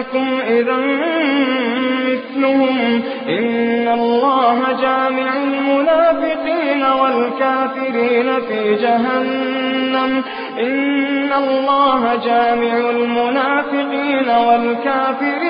إنكم إذا مثلهم. إن الله جامع المنافقين والكافرين في جهنم. إن الله جامع المنافقين والكافرين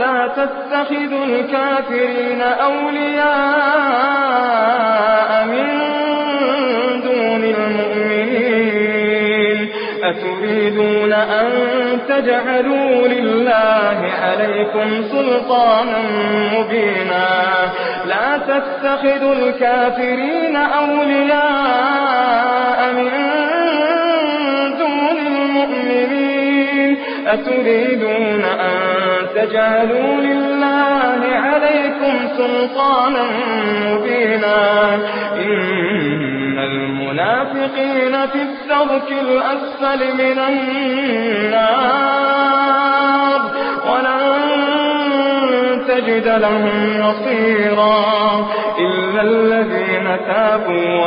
لا تتخذوا الكافرين أولياء من دون المؤمنين. أتريدون أن تجعلوا لله عليكم سلطانا مبينا. لا تتخذوا الكافرين أولياء من دون المؤمنين. أتريدون تجعلوا لله عليكم سلطانا مبينا. إن المنافقين في الدرك الأسفل من النار. ولن تجد لهم نصيرا إلا الذين تابوا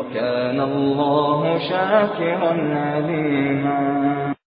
وكان الله شاكرا عليما.